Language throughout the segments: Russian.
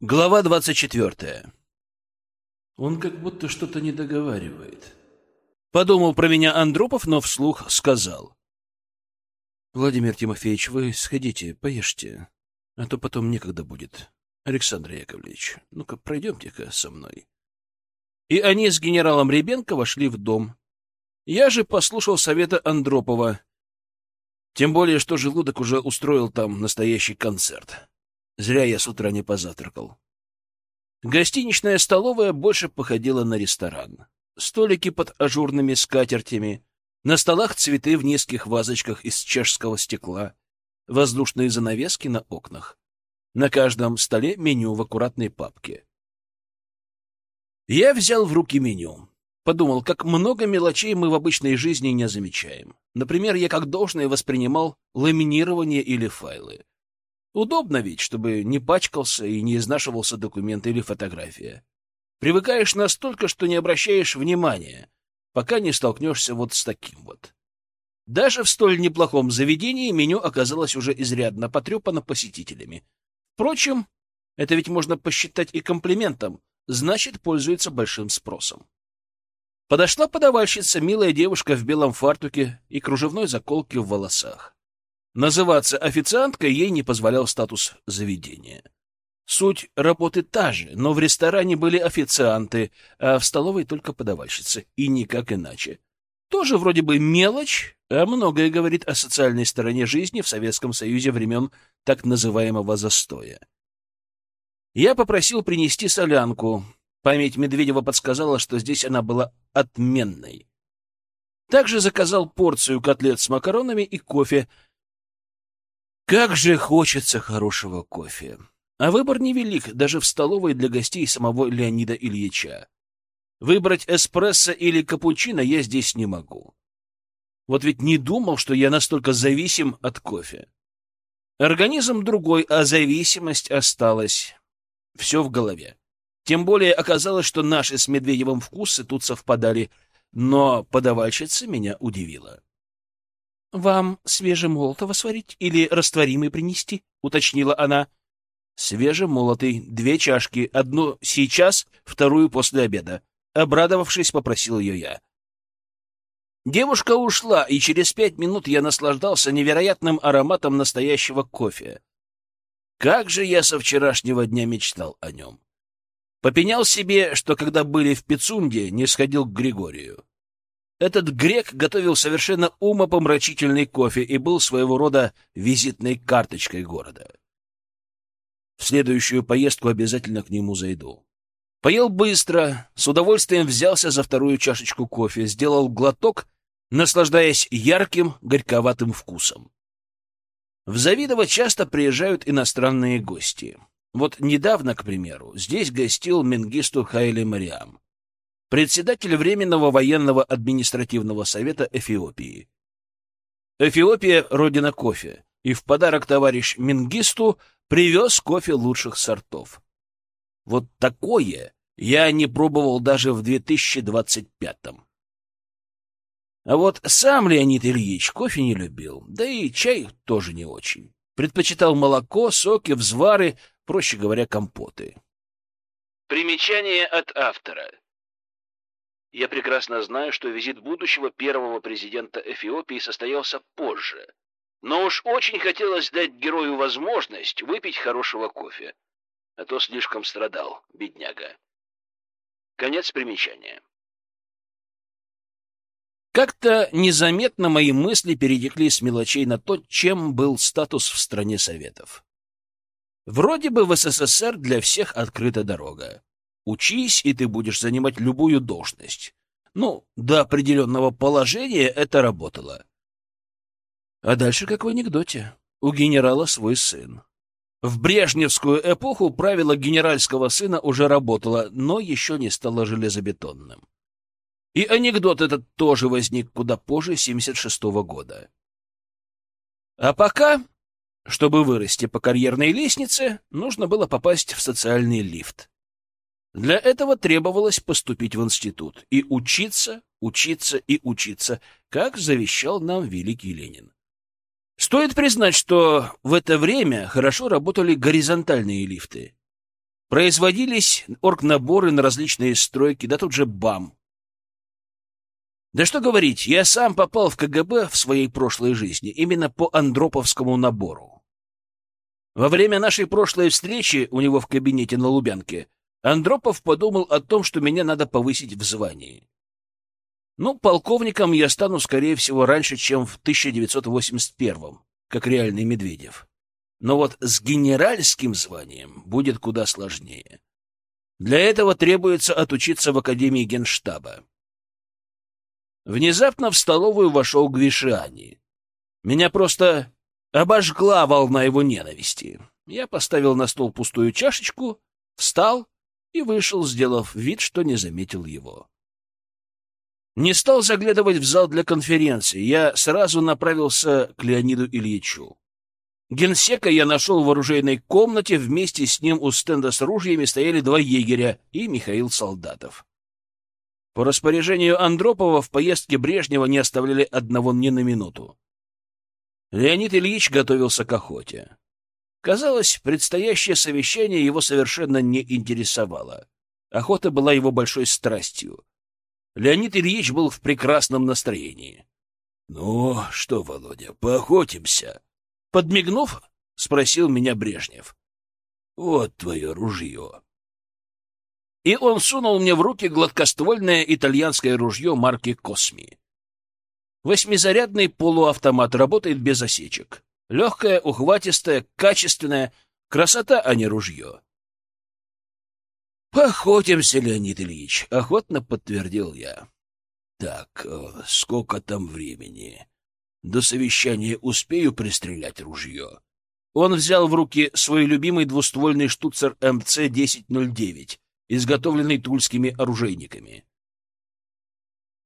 Глава двадцать четвертая. Он как будто что-то не договаривает. Подумал про меня Андропов, но вслух сказал. Владимир Тимофеевич, вы сходите, поешьте, а то потом некогда будет. Александр Яковлевич, ну-ка пройдемте-ка со мной. И они с генералом Ребенко вошли в дом. Я же послушал совета Андропова. Тем более, что желудок уже устроил там настоящий концерт. Зря я с утра не позавтракал. Гостиничная столовая больше походила на ресторан. Столики под ажурными скатертями, на столах цветы в низких вазочках из чешского стекла, воздушные занавески на окнах. На каждом столе меню в аккуратной папке. Я взял в руки меню. Подумал, как много мелочей мы в обычной жизни не замечаем. Например, я как должное воспринимал ламинирование или файлы. Удобно ведь, чтобы не пачкался и не изнашивался документ или фотография. Привыкаешь настолько, что не обращаешь внимания, пока не столкнешься вот с таким вот. Даже в столь неплохом заведении меню оказалось уже изрядно потрепано посетителями. Впрочем, это ведь можно посчитать и комплиментом, значит, пользуется большим спросом. Подошла подавальщица, милая девушка в белом фартуке и кружевной заколке в волосах. Называться официанткой ей не позволял статус заведения. Суть работы та же, но в ресторане были официанты, а в столовой только подавальщицы, и никак иначе. Тоже вроде бы мелочь, а многое говорит о социальной стороне жизни в Советском Союзе времен так называемого застоя. Я попросил принести солянку. Память Медведева подсказала, что здесь она была отменной. Также заказал порцию котлет с макаронами и кофе — как же хочется хорошего кофе. А выбор невелик даже в столовой для гостей самого Леонида Ильича. Выбрать эспрессо или капучино я здесь не могу. Вот ведь не думал, что я настолько зависим от кофе. Организм другой, а зависимость осталась. Все в голове. Тем более оказалось, что наши с Медведевым вкусы тут совпадали, но подавальщица меня удивила. — Вам свежемолотого сварить или растворимый принести? — уточнила она. — Свежемолотый, две чашки, одну сейчас, вторую после обеда. Обрадовавшись, попросил ее я. Девушка ушла, и через пять минут я наслаждался невероятным ароматом настоящего кофе. Как же я со вчерашнего дня мечтал о нем. Попенял себе, что когда были в Пицунде, не сходил к Григорию. Этот грек готовил совершенно умопомрачительный кофе и был своего рода визитной карточкой города. В следующую поездку обязательно к нему зайду. Поел быстро, с удовольствием взялся за вторую чашечку кофе, сделал глоток, наслаждаясь ярким, горьковатым вкусом. В Завидово часто приезжают иностранные гости. Вот недавно, к примеру, здесь гостил Менгисту Хайли Мариам председатель Временного военного административного совета Эфиопии. Эфиопия — родина кофе, и в подарок товарищ Мингисту привез кофе лучших сортов. Вот такое я не пробовал даже в 2025-м. А вот сам Леонид Ильич кофе не любил, да и чай тоже не очень. Предпочитал молоко, соки, взвары, проще говоря, компоты. Примечание от автора. Я прекрасно знаю, что визит будущего первого президента Эфиопии состоялся позже. Но уж очень хотелось дать герою возможность выпить хорошего кофе. А то слишком страдал, бедняга. Конец примечания. Как-то незаметно мои мысли перетекли с мелочей на то, чем был статус в стране Советов. Вроде бы в СССР для всех открыта дорога. Учись, и ты будешь занимать любую должность. Ну, до определенного положения это работало. А дальше, как в анекдоте, у генерала свой сын. В брежневскую эпоху правило генеральского сына уже работало, но еще не стало железобетонным. И анекдот этот тоже возник куда позже 76 -го года. А пока, чтобы вырасти по карьерной лестнице, нужно было попасть в социальный лифт. Для этого требовалось поступить в институт и учиться, учиться и учиться, как завещал нам великий Ленин. Стоит признать, что в это время хорошо работали горизонтальные лифты. Производились оргнаборы на различные стройки, да тут же бам. Да что говорить, я сам попал в КГБ в своей прошлой жизни именно по Андроповскому набору. Во время нашей прошлой встречи у него в кабинете на Лубянке Андропов подумал о том, что меня надо повысить в звании. Ну, полковником я стану, скорее всего, раньше, чем в 1981-м, как реальный Медведев. Но вот с генеральским званием будет куда сложнее. Для этого требуется отучиться в Академии Генштаба. Внезапно в столовую вошел Гвишиани. Меня просто обожгла волна его ненависти. Я поставил на стол пустую чашечку, встал и вышел, сделав вид, что не заметил его. Не стал заглядывать в зал для конференции, я сразу направился к Леониду Ильичу. Генсека я нашел в оружейной комнате, вместе с ним у стенда с ружьями стояли два егеря и Михаил Солдатов. По распоряжению Андропова в поездке Брежнева не оставляли одного ни на минуту. Леонид Ильич готовился к охоте. Казалось, предстоящее совещание его совершенно не интересовало. Охота была его большой страстью. Леонид Ильич был в прекрасном настроении. — Ну что, Володя, поохотимся? Подмигнув, спросил меня Брежнев. Вот твое ружье. И он сунул мне в руки гладкоствольное итальянское ружье марки «Косми». Восьмизарядный полуавтомат работает без осечек. Легкое, ухватистое, качественное. Красота, а не ружье. «Поохотимся, Леонид Ильич», — охотно подтвердил я. «Так, э, сколько там времени?» До совещания успею пристрелять ружье. Он взял в руки свой любимый двуствольный штуцер МЦ-1009, изготовленный тульскими оружейниками. —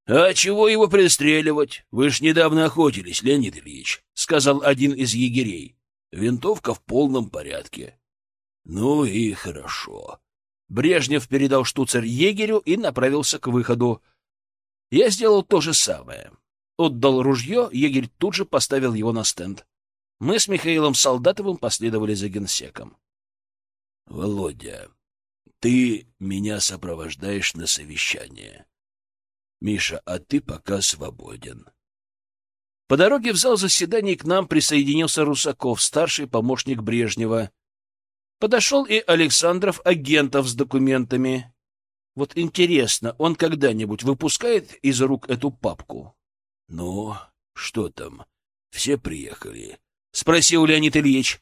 А чего его пристреливать? Вы ж недавно охотились, Леонид Ильич, — сказал один из егерей. Винтовка в полном порядке. — Ну и хорошо. Брежнев передал штуцер егерю и направился к выходу. Я сделал то же самое. Отдал ружье, егерь тут же поставил его на стенд. Мы с Михаилом Солдатовым последовали за генсеком. — Володя, ты меня сопровождаешь на совещание. Миша, а ты пока свободен. По дороге в зал заседаний к нам присоединился Русаков, старший помощник Брежнева. Подошел и Александров, агентов с документами. Вот интересно, он когда-нибудь выпускает из рук эту папку? «Ну, что там? Все приехали?» — спросил Леонид Ильич.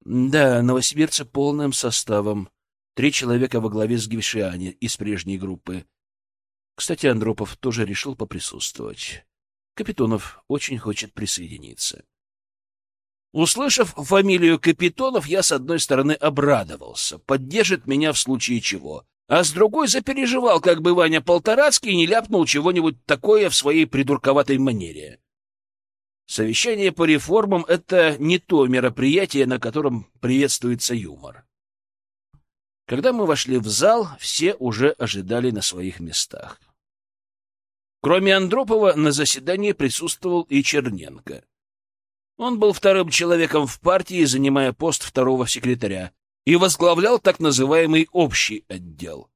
«Да, новосибирцы полным составом. Три человека во главе с Гевшиани из прежней группы. Кстати, Андропов тоже решил поприсутствовать. Капитонов очень хочет присоединиться». Услышав фамилию Капитонов, я, с одной стороны, обрадовался. Поддержит меня в случае чего а с другой запереживал, как бы Ваня Полторацкий не ляпнул чего-нибудь такое в своей придурковатой манере. Совещание по реформам — это не то мероприятие, на котором приветствуется юмор. Когда мы вошли в зал, все уже ожидали на своих местах. Кроме Андропова, на заседании присутствовал и Черненко. Он был вторым человеком в партии, занимая пост второго секретаря, и возглавлял так называемый общий отдел.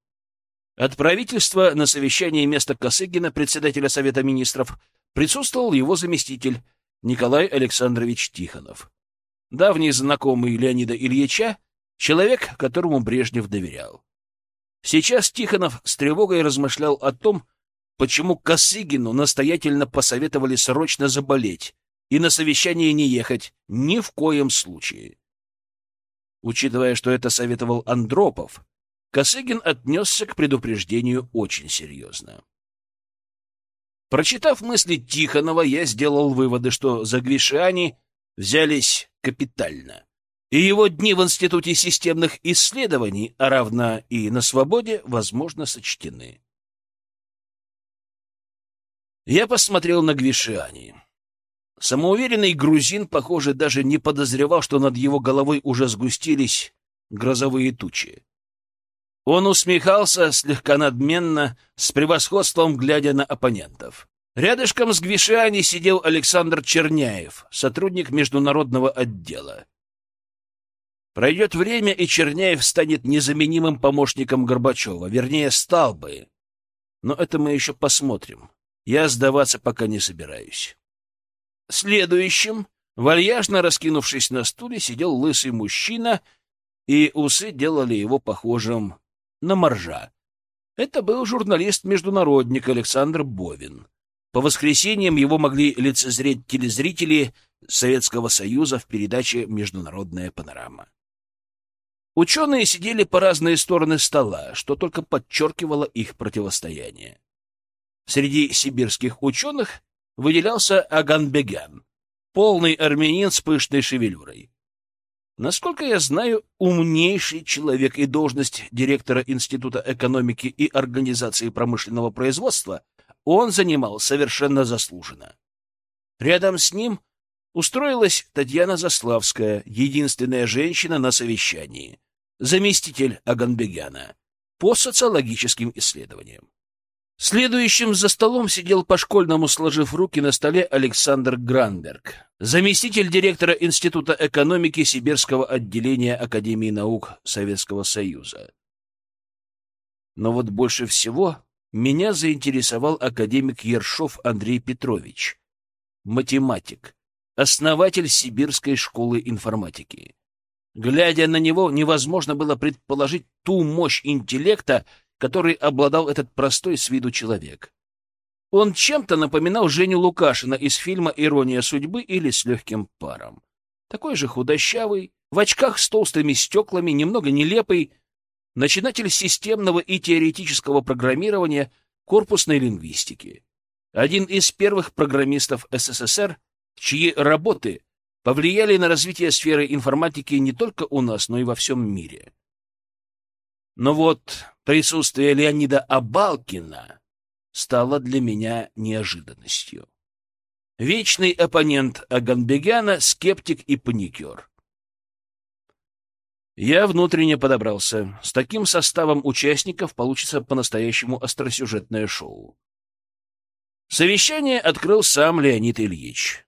От правительства на совещании места Косыгина, председателя Совета министров, присутствовал его заместитель Николай Александрович Тихонов. Давний знакомый Леонида Ильича, человек, которому Брежнев доверял. Сейчас Тихонов с тревогой размышлял о том, почему Косыгину настоятельно посоветовали срочно заболеть и на совещание не ехать ни в коем случае. Учитывая, что это советовал Андропов, Косыгин отнесся к предупреждению очень серьезно. Прочитав мысли Тихонова, я сделал выводы, что за Гвишани взялись капитально, и его дни в Институте системных исследований, а равно и на свободе, возможно, сочтены. Я посмотрел на Гвишани. Самоуверенный грузин, похоже, даже не подозревал, что над его головой уже сгустились грозовые тучи. Он усмехался слегка надменно, с превосходством глядя на оппонентов. Рядышком с Гвишиани сидел Александр Черняев, сотрудник международного отдела. Пройдет время, и Черняев станет незаменимым помощником Горбачева. Вернее, стал бы. Но это мы еще посмотрим. Я сдаваться пока не собираюсь. Следующим, вальяжно раскинувшись на стуле, сидел лысый мужчина, и усы делали его похожим на моржа. Это был журналист-международник Александр Бовин. По воскресеньям его могли лицезреть телезрители Советского Союза в передаче «Международная панорама». Ученые сидели по разные стороны стола, что только подчеркивало их противостояние. Среди сибирских ученых выделялся Аганбегян, полный армянин с пышной шевелюрой. Насколько я знаю, умнейший человек и должность директора Института экономики и организации промышленного производства он занимал совершенно заслуженно. Рядом с ним устроилась Татьяна Заславская, единственная женщина на совещании, заместитель Аганбегяна по социологическим исследованиям. Следующим за столом сидел по-школьному, сложив руки на столе, Александр Гранберг, заместитель директора Института экономики Сибирского отделения Академии наук Советского Союза. Но вот больше всего меня заинтересовал академик Ершов Андрей Петрович, математик, основатель Сибирской школы информатики. Глядя на него, невозможно было предположить ту мощь интеллекта, которой обладал этот простой с виду человек. Он чем-то напоминал Женю Лукашина из фильма «Ирония судьбы» или «С легким паром». Такой же худощавый, в очках с толстыми стеклами, немного нелепый, начинатель системного и теоретического программирования корпусной лингвистики. Один из первых программистов СССР, чьи работы повлияли на развитие сферы информатики не только у нас, но и во всем мире. Но вот присутствие Леонида Абалкина стало для меня неожиданностью. Вечный оппонент Аганбегяна, скептик и паникер. Я внутренне подобрался. С таким составом участников получится по-настоящему остросюжетное шоу. Совещание открыл сам Леонид Ильич. —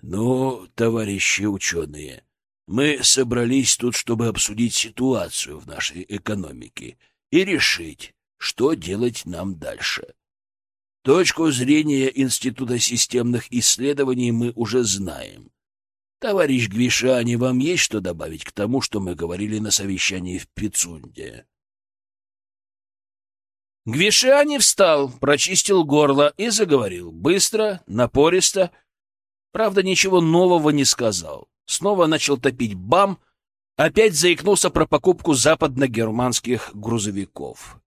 Ну, товарищи ученые, мы собрались тут, чтобы обсудить ситуацию в нашей экономике и решить, что делать нам дальше. Точку зрения Института системных исследований мы уже знаем. Товарищ Гвишани, вам есть что добавить к тому, что мы говорили на совещании в Пицунде? Гвишани встал, прочистил горло и заговорил. Быстро, напористо. Правда, ничего нового не сказал снова начал топить БАМ, опять заикнулся про покупку западно-германских грузовиков.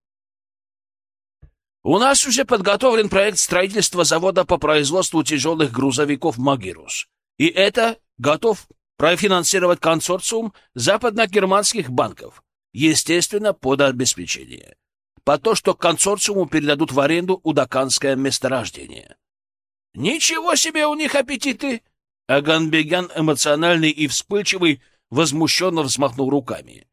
У нас уже подготовлен проект строительства завода по производству тяжелых грузовиков «Магирус». И это готов профинансировать консорциум западно-германских банков, естественно, под обеспечение. По то, что консорциуму передадут в аренду удаканское месторождение. Ничего себе у них аппетиты! Аганбегян, эмоциональный и вспыльчивый, возмущенно взмахнул руками.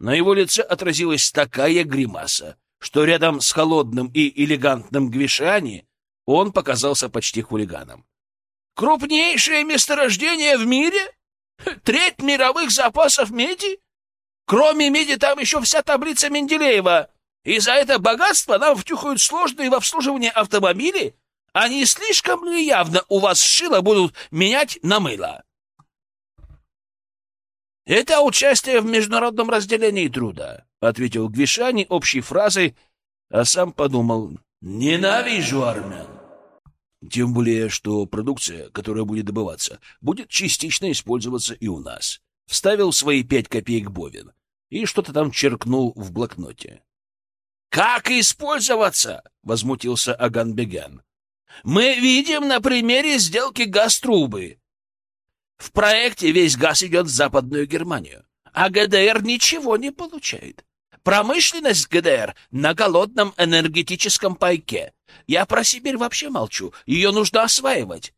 На его лице отразилась такая гримаса, что рядом с холодным и элегантным Гвишани он показался почти хулиганом. «Крупнейшее месторождение в мире? Треть мировых запасов меди? Кроме меди там еще вся таблица Менделеева. И за это богатство нам втюхают сложные в обслуживании автомобили, не слишком ли явно у вас шило будут менять на мыло? Это участие в международном разделении труда, ответил Гвишани общей фразой, а сам подумал: ненавижу армян. Тем более, что продукция, которая будет добываться, будет частично использоваться и у нас. Вставил свои пять копеек Бовин и что-то там черкнул в блокноте. «Как использоваться?» — возмутился Аганбегян. Мы видим на примере сделки газ-трубы. В проекте весь газ идет в Западную Германию, а ГДР ничего не получает. Промышленность ГДР на голодном энергетическом пайке. Я про Сибирь вообще молчу, ее нужно осваивать.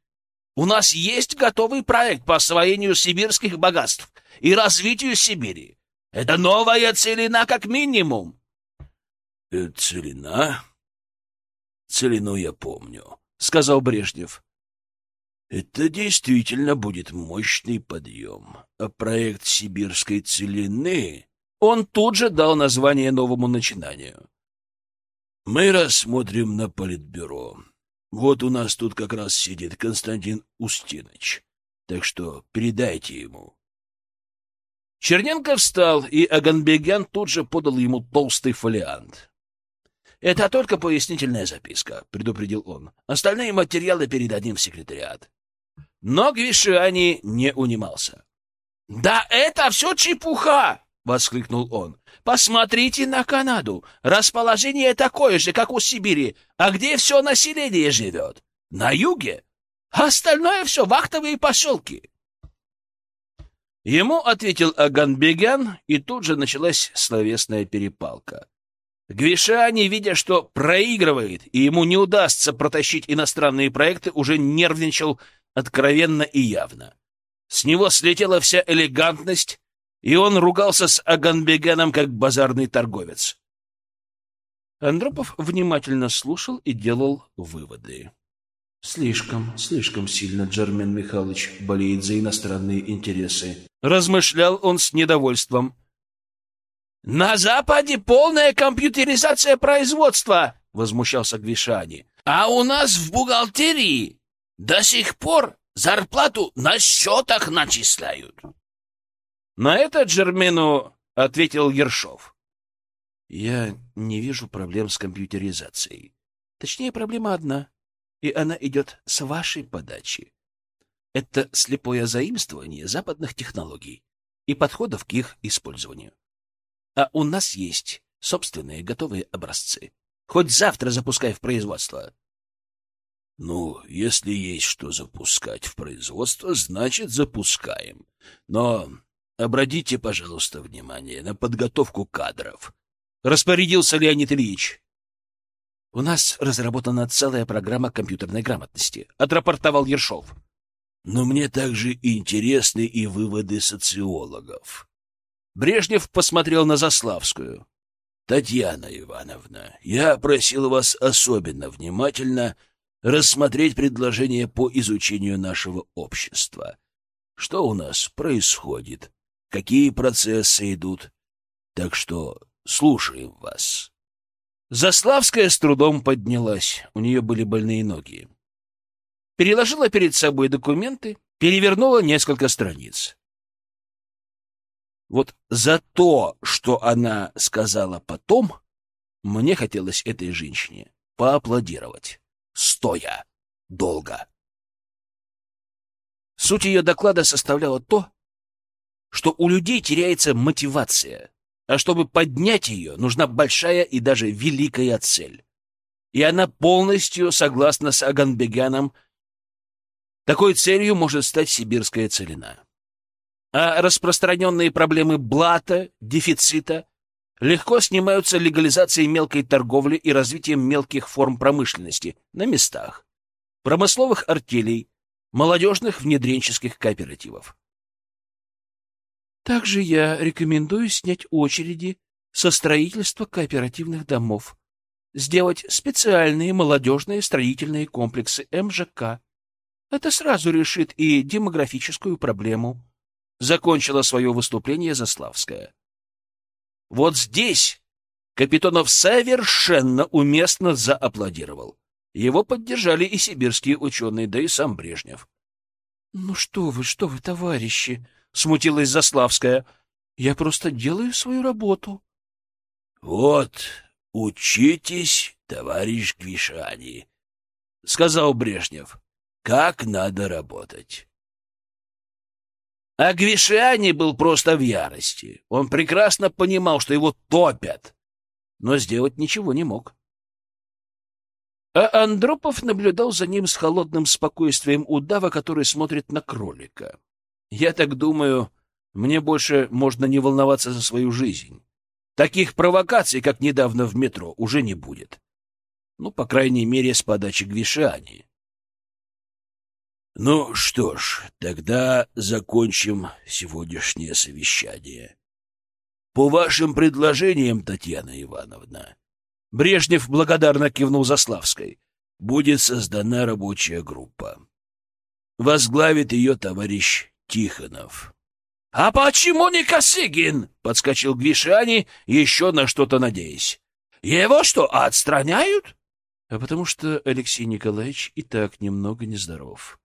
У нас есть готовый проект по освоению сибирских богатств и развитию Сибири. Это новая целина как минимум. Э, — Целина? Целину я помню. — сказал Брежнев. Это действительно будет мощный подъем. А проект сибирской целины... Он тут же дал название новому начинанию. Мы рассмотрим на политбюро. Вот у нас тут как раз сидит Константин Устинович. Так что передайте ему. Черненко встал, и Аганбегян тут же подал ему толстый фолиант. — Это только пояснительная записка, — предупредил он. — Остальные материалы передадим в секретариат. Но Гвишиани не унимался. — Да это все чепуха! — воскликнул он. — Посмотрите на Канаду. Расположение такое же, как у Сибири. А где все население живет? На юге. остальное все вахтовые поселки. Ему ответил Аганбегян, и тут же началась словесная перепалка. Гвишани, видя, что проигрывает, и ему не удастся протащить иностранные проекты, уже нервничал откровенно и явно. С него слетела вся элегантность, и он ругался с Аганбеганом, как базарный торговец. Андропов внимательно слушал и делал выводы. Слишком, слишком сильно Джермен Михайлович болеет за иностранные интересы. Размышлял он с недовольством. «На Западе полная компьютеризация производства!» — возмущался Гвишани. «А у нас в бухгалтерии до сих пор зарплату на счетах начисляют!» На это Джермену ответил Ершов. «Я не вижу проблем с компьютеризацией. Точнее, проблема одна и она идет с вашей подачи. Это слепое заимствование западных технологий и подходов к их использованию. А у нас есть собственные готовые образцы. Хоть завтра запускай в производство. Ну, если есть что запускать в производство, значит, запускаем. Но обратите, пожалуйста, внимание на подготовку кадров. Распорядился Леонид Ильич. У нас разработана целая программа компьютерной грамотности, отрапортовал Ершов. Но мне также интересны и выводы социологов. Брежнев посмотрел на Заславскую. Татьяна Ивановна, я просил вас особенно внимательно рассмотреть предложение по изучению нашего общества. Что у нас происходит? Какие процессы идут? Так что слушаем вас. Заславская с трудом поднялась, у нее были больные ноги. Переложила перед собой документы, перевернула несколько страниц. Вот за то, что она сказала потом, мне хотелось этой женщине поаплодировать, стоя, долго. Суть ее доклада составляла то, что у людей теряется мотивация а чтобы поднять ее, нужна большая и даже великая цель. И она полностью согласна с Аганбеганом. Такой целью может стать сибирская целина. А распространенные проблемы блата, дефицита легко снимаются легализацией мелкой торговли и развитием мелких форм промышленности на местах, промысловых артелей, молодежных внедренческих кооперативов. Также я рекомендую снять очереди со строительства кооперативных домов, сделать специальные молодежные строительные комплексы МЖК. Это сразу решит и демографическую проблему. Закончила свое выступление Заславская. Вот здесь Капитонов совершенно уместно зааплодировал. Его поддержали и сибирские ученые, да и сам Брежнев. — Ну что вы, что вы, товарищи! — смутилась Заславская. — Я просто делаю свою работу. — Вот, учитесь, товарищ Гвишани, — сказал Брежнев. — Как надо работать. А Гвишани был просто в ярости. Он прекрасно понимал, что его топят, но сделать ничего не мог. А Андропов наблюдал за ним с холодным спокойствием удава, который смотрит на кролика. Я так думаю, мне больше можно не волноваться за свою жизнь. Таких провокаций, как недавно в метро, уже не будет. Ну, по крайней мере, с подачи Гвишани. Ну что ж, тогда закончим сегодняшнее совещание. По вашим предложениям, Татьяна Ивановна, Брежнев благодарно кивнул Заславской. Будет создана рабочая группа. Возглавит ее товарищ Тихонов. — А почему не Косыгин? — подскочил Гвишани, еще на что-то надеясь. — Его что, отстраняют? — А потому что Алексей Николаевич и так немного нездоров.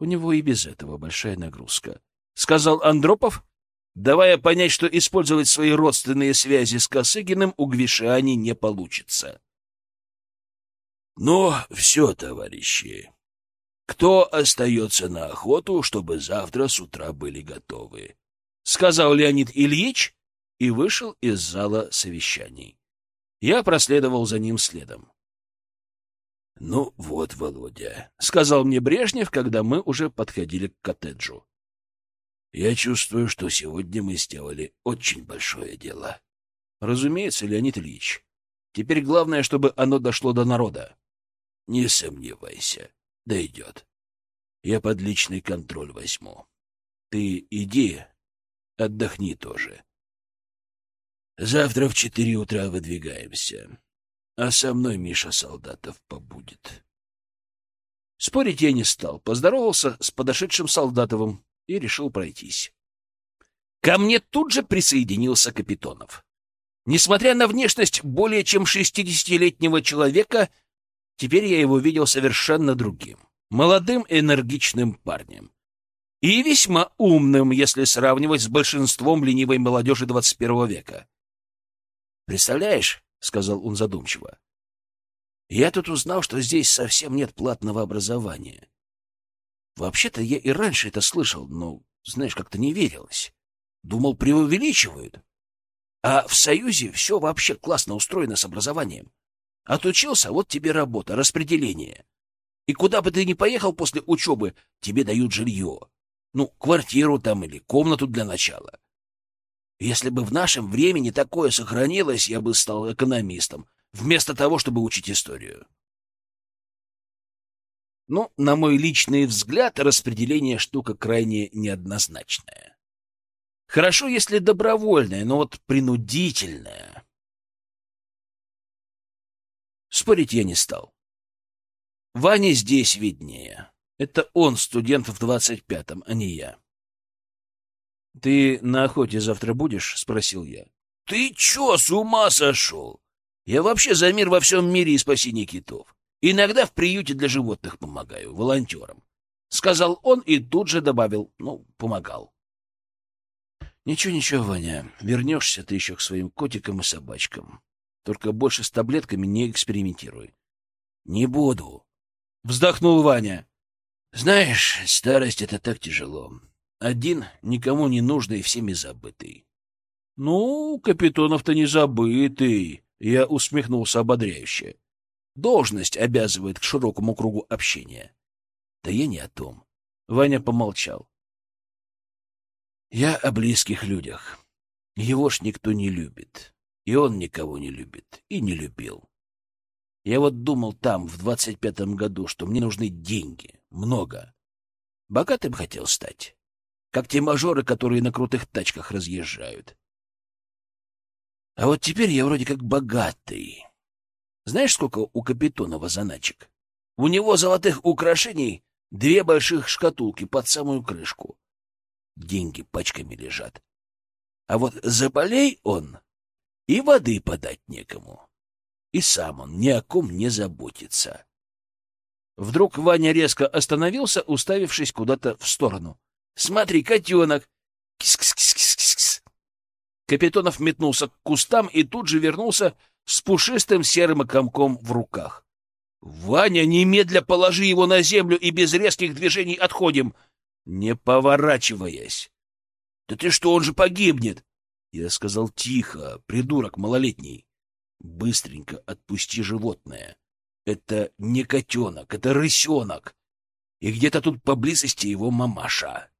У него и без этого большая нагрузка, — сказал Андропов, давая понять, что использовать свои родственные связи с Косыгиным у Гвишани не получится. — Ну, все, товарищи. Кто остается на охоту, чтобы завтра с утра были готовы? — сказал Леонид Ильич и вышел из зала совещаний. Я проследовал за ним следом. — Ну вот, Володя, — сказал мне Брежнев, когда мы уже подходили к коттеджу. Я чувствую, что сегодня мы сделали очень большое дело. Разумеется, Леонид Ильич. Теперь главное, чтобы оно дошло до народа. Не сомневайся, дойдет. Я под личный контроль возьму. Ты иди, отдохни тоже. Завтра в четыре утра выдвигаемся, а со мной Миша Солдатов побудет. Спорить я не стал, поздоровался с подошедшим Солдатовым, и решил пройтись. Ко мне тут же присоединился Капитонов. Несмотря на внешность более чем шестидесятилетнего человека, теперь я его видел совершенно другим, молодым энергичным парнем. И весьма умным, если сравнивать с большинством ленивой молодежи двадцать первого века. «Представляешь», — сказал он задумчиво, — «я тут узнал, что здесь совсем нет платного образования. Вообще-то я и раньше это слышал, но, знаешь, как-то не верилось. Думал, преувеличивают. А в Союзе все вообще классно устроено с образованием. Отучился, вот тебе работа, распределение. И куда бы ты ни поехал после учебы, тебе дают жилье. Ну, квартиру там или комнату для начала. Если бы в нашем времени такое сохранилось, я бы стал экономистом, вместо того, чтобы учить историю. Но, на мой личный взгляд, распределение штука крайне неоднозначная. Хорошо, если добровольная, но вот принудительная. Спорить я не стал. Ваня здесь виднее. Это он студент в двадцать пятом, а не я. — Ты на охоте завтра будешь? — спросил я. — Ты чё, с ума сошел? Я вообще за мир во всем мире и спасение китов. Иногда в приюте для животных помогаю, волонтерам. Сказал он и тут же добавил, ну, помогал. Ничего, ничего, Ваня, вернешься ты еще к своим котикам и собачкам. Только больше с таблетками не экспериментируй. Не буду. Вздохнул Ваня. Знаешь, старость — это так тяжело. Один, никому не нужный всеми забытый. Ну, Капитонов-то не забытый. Я усмехнулся ободряюще. Должность обязывает к широкому кругу общения. Да я не о том. Ваня помолчал. Я о близких людях. Его ж никто не любит. И он никого не любит. И не любил. Я вот думал там, в двадцать пятом году, что мне нужны деньги. Много. Богатым хотел стать. Как те мажоры, которые на крутых тачках разъезжают. А вот теперь я вроде как богатый. Знаешь, сколько у Капитонова заначек? У него золотых украшений две больших шкатулки под самую крышку. Деньги пачками лежат. А вот заболей он, и воды подать некому. И сам он ни о ком не заботится. Вдруг Ваня резко остановился, уставившись куда-то в сторону. — Смотри, котенок! Кис-кис-кис-кис-кис! Капитонов метнулся к кустам и тут же вернулся с пушистым серым комком в руках. — Ваня, немедля положи его на землю и без резких движений отходим, не поворачиваясь. — Да ты что, он же погибнет! Я сказал тихо, придурок малолетний. Быстренько отпусти животное. Это не котенок, это рысенок. И где-то тут поблизости его мамаша.